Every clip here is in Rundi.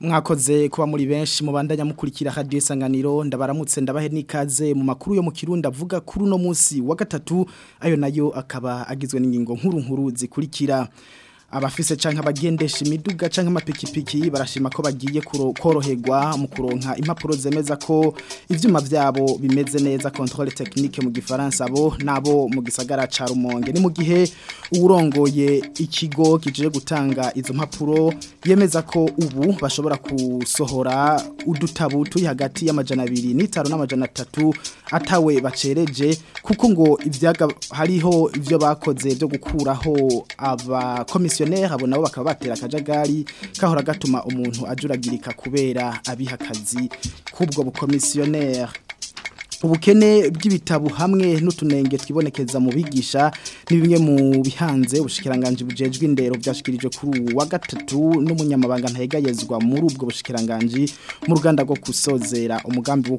mwakoze kuba muri benshi mubandanya mukurikira radio isanganiro ndabaramutse ndabahe nikaze mu makuru yo mu kirundi avuga kuri uno munsi wa gatatu ayo nayo akaba agizwe n'ingingo nkuru nkuru zikurikira abafise canke abagendesha imiduga canke amapikipiki barashima ko bagiye korohegwa mu kuronka impapuro zemeza ko ivyuma vyabo bimeze neza controle technique mu gifaransa bo nabo mu gisagara ca Rumonge ni mu gihe urongoye ikigo kije gutanga izo mpapuro yemeza ko ubu bashobora kusohora udutabu hagati y'amajana 2 n'itaro n'amajana 3 atawe bacereje kuko ngo ivyaga hariho ivyo bakoze byo gukuraho aba komisiyo komisiyoneri abo nabo bakaba batera akajagari kahora gatuma umuntu ajuragirika kubera abihakazi k'ubwo bukomisiyoneri ubukene bw'ibitabo hamwe n'utunenge twibonekeza mu bigisha ni bimwe mu bihanze ubushikiranganje bujejwe indero byashikirije kuri uwa gatatu n'umunyamabanga ntayegayezwa muri ubwo bushikiranganje mu ruganda rwo kusozera umugambi wo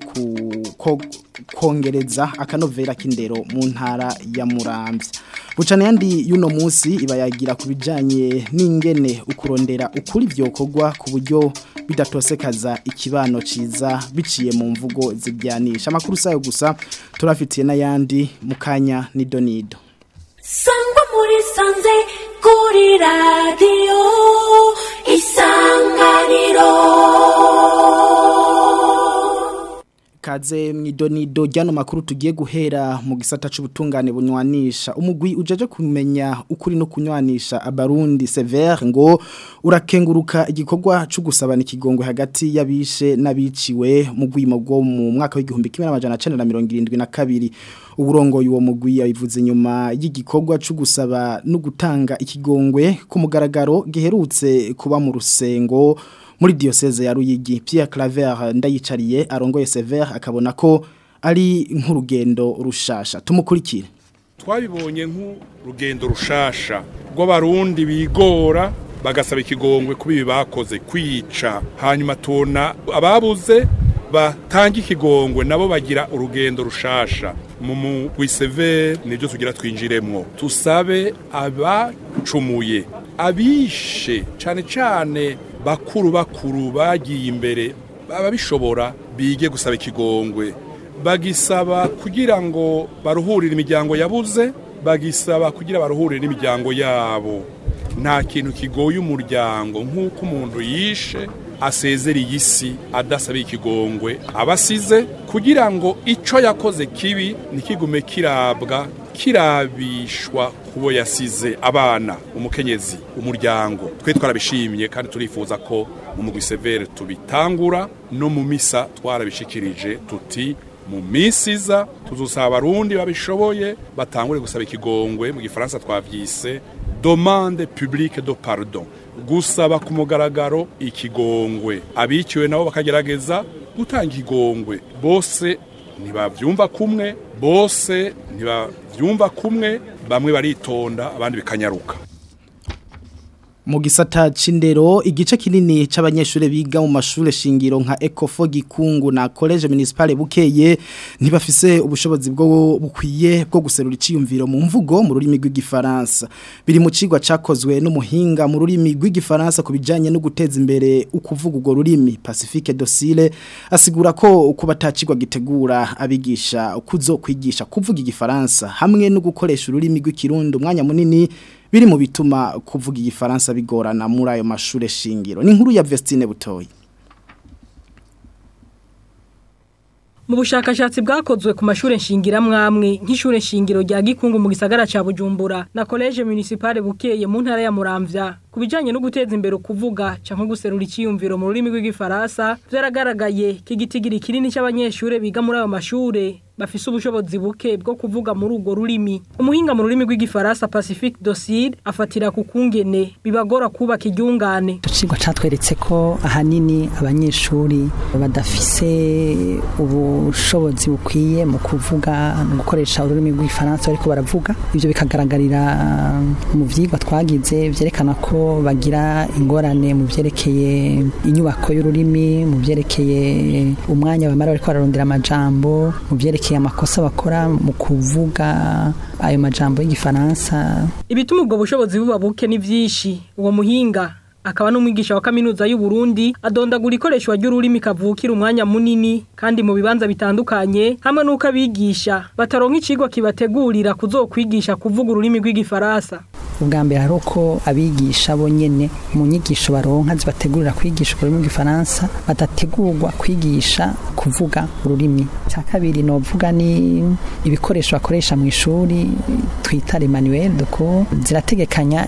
kongereza akanovera k'indero mu ntara ya Muramvya bucana yandi y'uno munsi ibayagira ku bijanye n'ingene ukurondera ukuri byokorwa ku buryo bidatosekaza ikibano ciza biciye mu mvugo zijyanisha amakuru zayo gusa turafitiye n'ayandi mu kanya nidonido sangwa muri sanze kuri radio ikaze mwidonido ryano makuru tugiye guhera mu gisata cy'ubutungane bunywanisha umugwi ujaje kumenya ukuri no kunywanisha abarundi severe ngo urakenguruka igikorwa cyo gusabana ikigongo hagati y'abishe n'abiciwe mu gwimo bwo mu mwaka w'igihumbi kimwe n'amajana 1972 uburongoye uwo mugwi yabivuze nyuma y'igikorwa cyo gusaba no gutanga ikigongwe ku mugaragaro giherutse kuba mu rusengo muri diyoseze ya ruyigi Pierre Claver ndayicariye arongoye Sever akabona ko ari nk'urugendo rushasha tumukurikire twabibonye nk'urugendo rushasha rw'abarundi bigora bagasaba ikigongwe kuba bakoze kwica hanyuma tubona ababuze batanga ikigongwe nabo bagira urugendo rushasha mu mwiseve nibyo tugira twinjiremwo tusabe abacumuye abishe cyane cyane bakuru bakuru bagiye imbere baba bishobora bige gusaba ikigongwe bagisaba kugira ngo baruhurire imiryango yabuze bagisaba kugira baruhurire n'imiryango yabo nta kintu kigoye umuryango nk'uko umuntu yishe asezereye isi adasabiye ikigongwe abasize kugira ngo icyo yakoze kibi ntikigume kirabwa kirabishwa kubo yasize abana umukenyezi umuryango twe twarabishimye kandi turifuza ko mu mugwi severe tubitangura no mu misa twarabishikirije tuti mu minsi iza tuzusaba abarundi babishoboye batangure gusaba ikigongwe mu gifaransa twabyise domande publique do pardon gusaba ku mugaragaro ikigongwe abiciwe nabo bakagerageza gutanga igongwe bose ntibabyumva kumwe bose ntibabyumva kumwe bamwe baritonda abandi bikanyaruka mu gisata c'indero igice kinini cy’abanyeshuri biga mu mashuri shingiro nka Ecofo gikungu na College Municipale Bukeye ntibafise ubushobozi bwo bukwiye bwo guserura iciyumviro mu mvugo mu rurimi rw'igifaransa biri mu cigwa cakozwe n'umuhinga mu rurimi rw'igifaransa kubijanye no guteza imbere ukuvuga ugo rurimi Pacifique Docile asigura ko kubatacigwa gitegura abigisha kuzo kwigisha kuvuga igifaransa hamwe no gukoresha ururimi rw'ikirundo umwanya munini biri mu bituma kuvuga igifaransa bigorana muri ayo mashuri shingiro ni inkuru ya Vestine Butoyi mu bushakashatsi bwakozwe ku mashuri mwamwe nk’ishure nshingiro rya gikungu mu gisagara cya bujumbura na College municipale bukeye mu ntara ya muramvya ku bijyanye no guteza imbere kuvuga cyangwa guserura icyiyumviro mu rurimi rw'igifaransa byaragaragaye ko igitigiri kinini cy'abanyeshuri biga muri ayo mashuri bafise ubushobozi buke bwo kuvuga muri urwo rurimi umuhinga mu rurimi rw'igifaransa pacific dosire afatira ku kungene bibagora kubaka iryungane ikigwa cyatweretse ko ahanini abanyeshuri badafise ubushobozi bukwiye mu kuvuga mu gukoresha ururimi rw'igifaransa bariko baravuga ibyo bikagaragarira mu byigwa twagize byerekana ko bagira ingorane mu byerekeye inyubako y'ururimi mu byerekeye umwanya bamara bariko bararondera amajambo mu byerekeye yerekeye amakosa bakora mu kuvuga ayo majambo y'igifaransa ibituma ubwo bushobozi buba buke ni byinshi uwo muhinga akaba n'umwigisha wa kaminuza y'u Burundi adondagura ikoreshwa ry'ururimi kavukira umwanya munini kandi mu bibanza bitandukanye hamwe n'uko abigisha bataronka icigwa kibategurira kuzokwigisha kuvuga ururimi rw'igifaransa ubwa mbere hari uko abigisha bo nyine mu nyigisho baronka zibategurira kwigisha ururimi rw'ifaransa badategurwa kwigisha kuvuga ururimi cya kabiri novuga ni ibikoresho bakoresha mu ishuri twita Emmanuel doko zirategekanya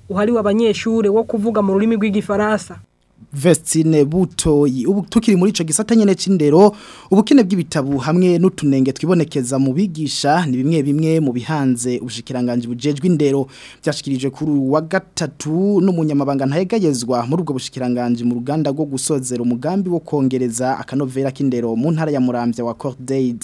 uhariwe abanyeshuri wo kuvuga mu rurimi rw'igifaransa Vestine Butoyi ubu tukiri muri ico gisata nyene c'indero ubukene bw'ibitabu hamwe n'utunenge twibonekeza mu bigisha ni bimwe bimwe mu bihanze ubushikiranganje bujejwe indero byashikirijwe kuri wa gatatu n'umunyamabanga ntayegayezwa muri ubwo bushikiranganje mu ruganda rwo gusozera umugambi wo kongereza akanovera k'indero mu ntara ya Muramvya wa Cordaid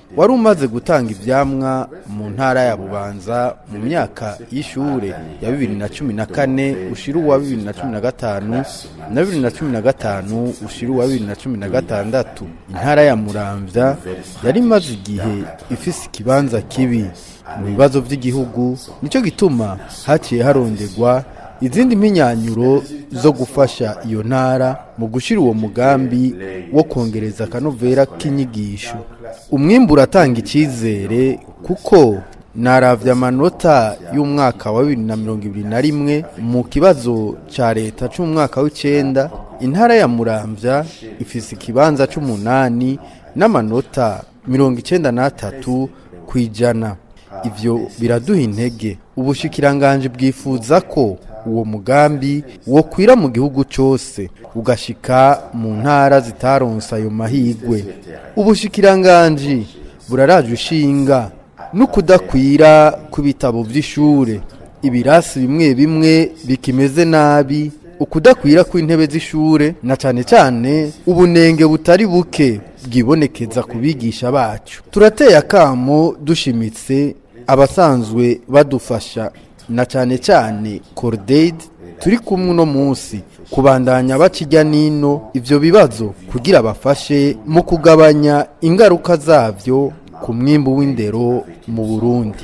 wari umaze gutanga ibyamwa mu ntara ya bubanza mu myaka y'ishure ya bibiri na cumi na kane ushira uwa bibiri na cumi na gatanu na bibiri na cumi na gatanu ushyira uwa bibiri na cumi na gatandatu intara ya muramvya yari imaze igihe ifise ikibanza kibi mu bibazo by'igihugu nicyo gituma haciye harondegwa izindi minyanyuro zo gufasha iyo ntara mu gushyira uwo mugambi wo kongereza akanovera k'inyigisho umwimbu uratanga icyizere kuko naravya amanota y'umwaka wa bibiri na mirongo ibiri na rimwe mu kibazo cya leta cy'umwaka w'icenda intara ya muramvya ifise ikibanza cy'umunani, n'amanota mirongo icyenda n'atatu ku ijana ibyo biraduha intege ubushikiranganje bwifuza ko uwo mugambi wokwira mu gihugu cyose ugashika mu ntara zitaronsa ayo mahigwe ubushyikiranganji buraraje ushinga no kudakwira ku bitabo by'ishure ibirasi bimwe bimwe bikimeze nabi ukudakwira kw'intebe z'ishure na cyane cyane ubunenge butari buke bwibonekeza ku bigisha bacu turateye akamo dushimitse abasanzwe badufasha na cyane cyane korodeyidi turi kumwe uno munsi kubandanya bakijya nino ibyo bibazo kugira bafashe mu kugabanya ingaruka zabyo ku mwimbu w'indero mu burundi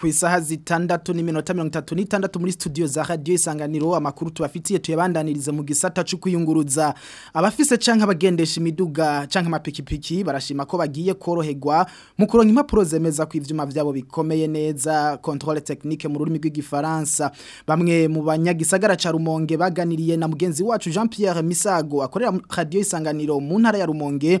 ku isaha zitandatu n'iminota mirongo itatu n'itandatu muri studio za radio isanganiro amakuru tubafitiye tuyabandaniriza mu gisata cyo kuyunguruza abafise cyangwa abagendesha imiduga cyangwa amapikipiki barashima ko bagiye koroherwa mu kuronka impapuro zemeza ku ibyuma byabo bikomeye neza controle technique mu rurimi rw'igifaransa bamwe mu banyagisagara cya rumonge baganiriye na mugenzi wacu jean Pierre misago akorera radio isanganiro mu ntara ya rumonge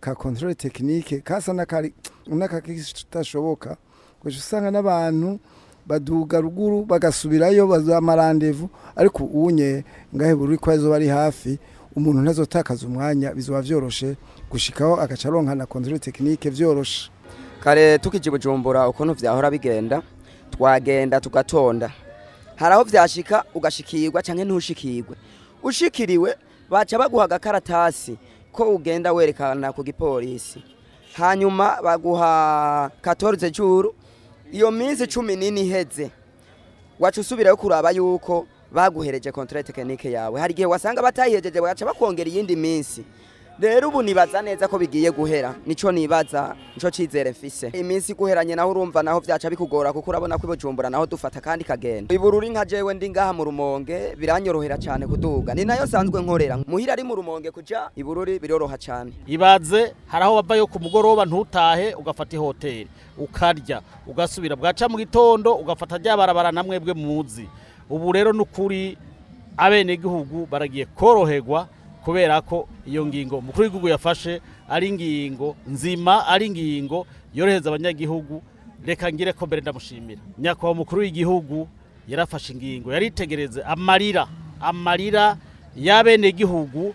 ka kontorore tekinike kasa n'akatashoboka gusa usanga n'abantu baduga ruguru bagasubirayo amarandevu ariko unye ngahe buri kwezi bari hafi umuntu ntazotakaza umwanya bizaba byoroshe gushikaho agaca aronkana kontrole tekinike byoroshe kare tukije bujumbura ukuntu vyahora bigenda twagenda tugatonda haraho vyashika ugashikirwa canke ntushikirwe ushikiriwe baca baguha agakaratasi ko ugenda werekana ku gipolisi hanyuma baguha 14 juru iyo minsi cumi nini iheze wacu usubirayo kuraba yuko baguhereje kontorati tekinike yawe hari igihe wasanga batayihejeje bagaca bakongera iyindi minsi rero ubu nibaza neza ko bigiye guhera nicyo nibaza nicyo cyizere mfise iminsi iguheranye naho urumva naho byaca bikugora kuko urabona ko ibujumbura naho dufata kandi kagenda ibururi nka jewe ndi ngaha mu rumonge biranyorohera cyane kuduga ni nayo sanzwe nkorera muhira ari mu rumonge kuja ibururi biroroha cyane ibaze haraho bavayo ku mugoroba ntutahe ugafata ihoteli ukarya ugasubira bwaca mu gitondo ugafata rya barabara namwebwe muzi ubu rero n'ukuri abenegihugu baragiye koroherwa kubera ko iyo ngingo umukuru w'igihugu yafashe ari ingingo nzima ari ingingo yorohereza abanyagihugu reka ngire ko mbere ndamushimira nyakubahwa umukuru w'igihugu yarafashe ingingo yaritegereze amarira amarira y'abenegihugu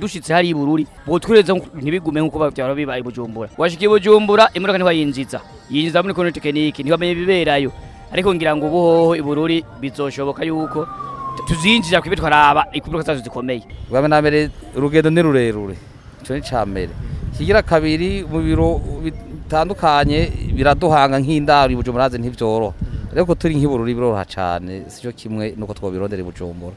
dushitse hari ibururi bwo twereza ntibigume nkuko bavyara bibaye bujumbura washikiye bujumbura imodoka ntiwa yinjiza yinjiza muri kono tekiniki ntibamenye biberayo ariko ngira ngo ubuhoho ibururi bizoshoboka yuko tuzinjira kwibe twaraba ikubuka zazo zikomeye bwa mbere urugendo ni rurerure cyo ni camere kigira kabiri mu biro bitandukanye biraduhanga nk'indaro i bujumbura ntibyoroha ariko turi nk'ibururi biroroha cyane si cyo kimwe nuko twabirondera i bujumbura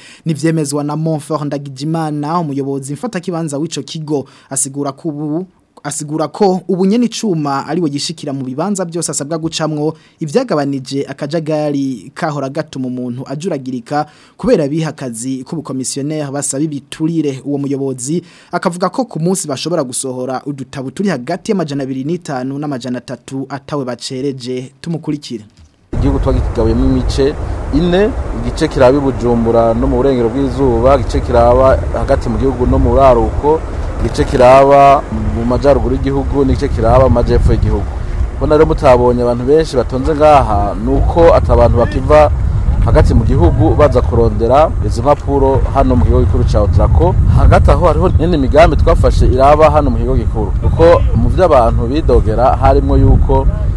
nivyemezwa na Monfort Ndagijimana umuyobozi mfata kibanza w'ico kigo asigura kubu asigura ko ubunye n'icuma ariwe gishikira mu bibanza byose asabwa gucamwo ibyagabanije akajagari kahora gatuma umuntu ajuragirika kubera bihakazi k'ubukomisiyoneri basaba ibiturire uwo muyobozi akavuga ko ku munsi bashobora gusohora udutabu turi hagati y'amajana abiri n'itanu n'amajana atatu atawe bacereje tumukurikira. igihugu tuba gikigabuyemo imice ine igice kiraba i bujumbura no mu burengero bw'izuba igice kiraba hagati mu gihugu no mu buraruko igice kiraba mu majyaruguru y'igihugu n'igice kiraba mu majyepfo y'igihugu ubona rero mutabonye abantu benshi batonze ngaha ni uko atabantu bakiva hagati mu gihugu baza kurondera izi mpapuro hano mu kigo gikuru cya otarako hagati aho hariho n'indi migambi twafashe iraba hano mu kigo gikuru kuko mu by'abantu bidogera harimo yuko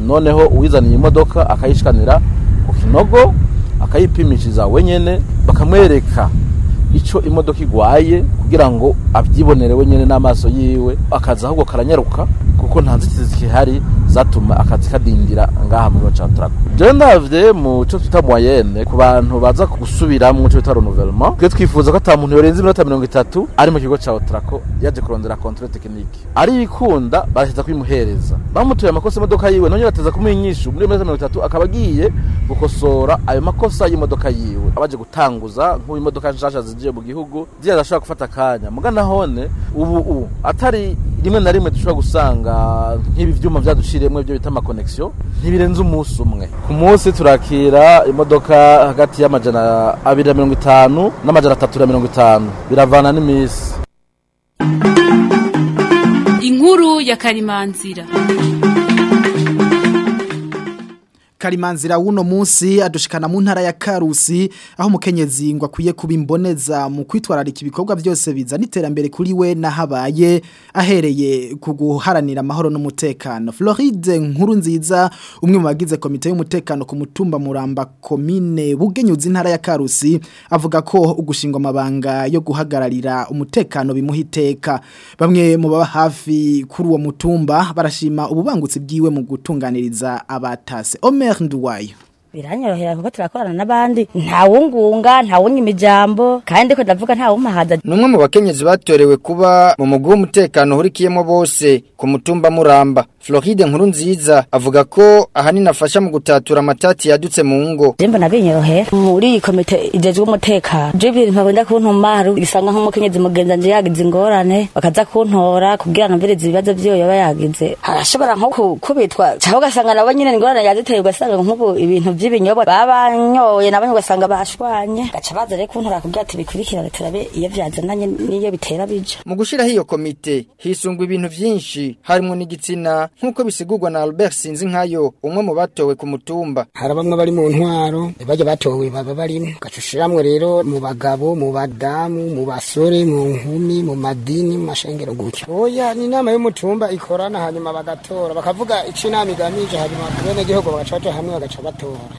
noneho uwizaniye imodoka akayishikanira ku kinogo akayipimishiriza wenyine bakamwereka icyo imodoka igwaye kugira ngo abyibonerewe nyine n'amaso yiwe akazi ahubwo karanyaruka kuko nta nzitizi zihari zatuma akazi kadindira ngaha muri bacatrago jewe ndavye mu co twita moyenne ku bantu baza gusubira mu co bita renouvellement twe twifuza ko ata muntu iminota mirongo itatu ari mu kigo ca otrako yaje kurondera controle technique ari ikunda baraheza kubimuhereza bamutuye amakosa imodoka yiwe none bateza kumuyinyisha muri iminota mirongo itatu akaba agiye gukosora ayo makosa y'imodoka yiwe abaje gutanguza nk'ubu imodoka nshasha zigiye mu gihugu zirashobora gufata kanya muga nahone ubu ubu atari rimwe na rimwe dushobora gusanga nk'ibi byuma byadushiriyemo ibyo bita amakonegisiyo ntibirenze umunsi umwe ku munsi turakira imodoka hagati y'amajana abiri na mirongo itanu n'amajana atatu na mirongo itanu biravana n'iminsi inkuru ya karimanzira karimanzira w'uno munsi adushikana mu ntara ya karusi aho umukenyezi ngo akwiye kuba imboneza mu kwitwararika ibikorwa byose biza n’iterambere kuri we n'ahabaye ahereye kuguharanira guharanira amahoro n'umutekano floride nkuru nziza umwe mu bagize komite y'umutekano ku mutumba muramba komine bugenyuza intara ya karusi avuga ko ugushingwa amabanga yo guhagararira umutekano bimuhiteka bamwe mu baba hafi kuri uwo mutumba barashima ububangutsi bwiwe mu gutunganiriza abatase omer nduwayo biranyorohera kuko turakorana n'abandi ntawungunga ntawunyima ijambo kandi ko ndavuga ntawumpahaza ni umwe mu bakenyezi batorewe kuba mu mugwi w'umutekano uhurikiyemo bose ku mutumba muramba Floride nkuru nziza avuga ko ahanini afasha mu gutatura amatati yadutse mu ngo Jemba nabinyohe muri komite ijejwe umuteka je ibintu bagenda kuntuma hari bisanga nk'umukenyezi mugenza nje yagize ingorane bakaza kuntora kugira numvirize ibibazo byo yaba yagize harashobora nko kubitwa cyangwa ugasanga nabo nyine ingorane yaziteye ugasanga nk'ubu ibintu by'ibinyobwa babanyoye nabo ugasanga bashwanye gaca baza rero kuntora kugira ati bikurikirane turabe iyo byazananye n'iyo bitera bija mu gushiraho iyo komite hisungwa ibintu byinshi harimo n'igitsina nk'uko bisigurwa na Albert Sinzinkayo umwe mu batowe ku mutumba hari bamwe bari mu ntwaro bajya batowe baba barimo gacushiramwe rero mu bagabo mu badamu mu basore mu nkumi mu madini mu mashengero gutyo oya ni inama y'umutumba ikorana hanyuma bagatora bakavuga icyo inama igamije hanyuma bene gihugu bagaca batora hamwe bagaca batora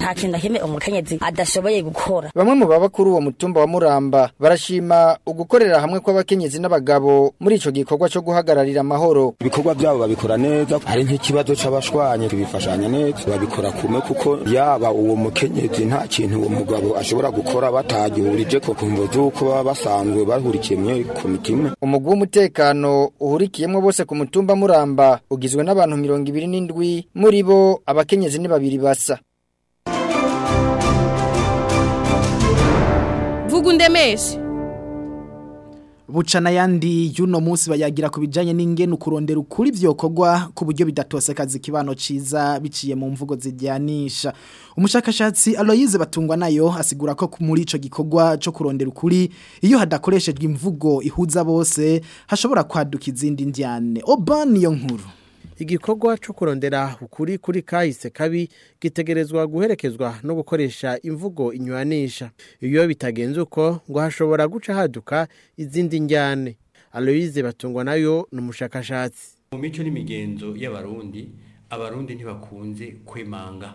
nta kintu kimwe umukenyezi adashoboye gukora bamwe mu baba kuri uwo mutumba wa muramba barashima ugukorera hamwe kw'abakenyezi n'abagabo muri icyo gikorwa cyo guhagararira amahoro ibikorwa byabo babikora neza hari nk'ikibazo nabyo c'abashwanye bifashanya neza babikora kumwe kuko yaba uwo mukenyezi nta kintu uwo mugabo ashobora gukora batagihurije ko kumva z'uko baba basanzwe bahurikiye muri komite imwe umugwi w'umutekano uhurikiyemo bose ku mutumba muramba ugizwe n'abantu mirongo ibiri n'indwi muri bo abakenyezi ni babiri basa Vugundemeshi buca n'ayandi y'uno munsi bayagira ku bijyanye n'ingene kurondera ukuri byokogwa ku buryo bidatosekaza ikibano cyiza biciye mu mvugo zijyanisha umushakashatsi aloyize batungwa nayo asigura ko muri icyo gikorwa cyo kurondera ukuri iyo hadakoreshejwe imvugo ihuza bose hashobora kwaduka izindi njyane oba niyo nkuru igikorwa cyo kurondera ukuri kuri kahise kabi gitegerezwa guherekezwa no gukoresha imvugo inyuranisha iyo bitagenze uko ngo hashobora guca haduka izindi njyane aloyize batungwa nayo ni umushakashatsi mu mico n'imigenzo y'abarundi abarundi ntibakunze kwemanga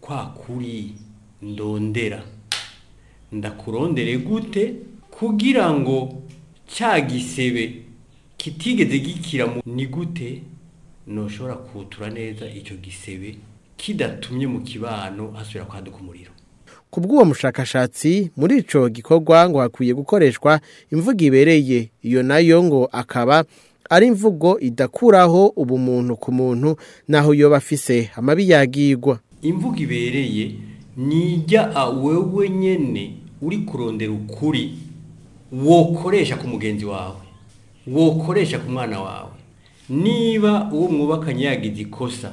kwa kuri ndondera ndakurondere gute kugira ngo cya gisebe kitigeze gikira mu ni gute ntushobora kutura neza icyo gisebe kidatumye mu kibano hasubira kwaduka umuriro ku bw'uwo mushakashatsi muri icyo gikorwa ngo hakwiye gukoreshwa imvugo ibereye iyo nayo ngo akaba ari imvugo idakuraho ubumuntu ku muntu naho iyo bafise amabi yagirwa imvugo ibereye nijya wewe nyene uri kurondera ukuri wokoresha ku mugenzi wawe wokoresha ku mwana wawe niba uwo mwubakanye yagize ikosa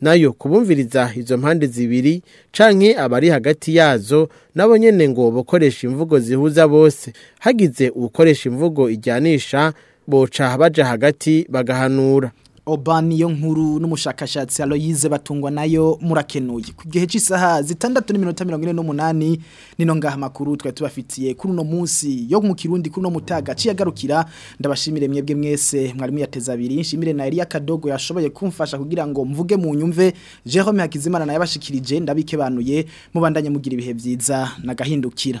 nayo kubumviriza izo mpande zibiri canke abari hagati yazo nabo nyene ngo bokoresha imvugo zihuza bose hagize ukoresha imvugo ijyanisha boca baja hagati bagahanura obaniyo nkuru n'umushakashatsi aloyize batungwa nayo murakenuye ku gihe cy'isaha zitandatu n'iminota mirongo ine n'umunani nino ngaha amakuru twari kuri uno munsi yo mu kirundi kuri uno mutaga agarukira ndabashimire mwebwe mwese mwarimu yateze abiri nshimire na Elia Kadogo yashoboye kumfasha kugira ngo mvuge mu nyumve Jerome Hakizimana naye abashikirije ndabike banuye mubandanye mugira ibihe byiza nagahindukira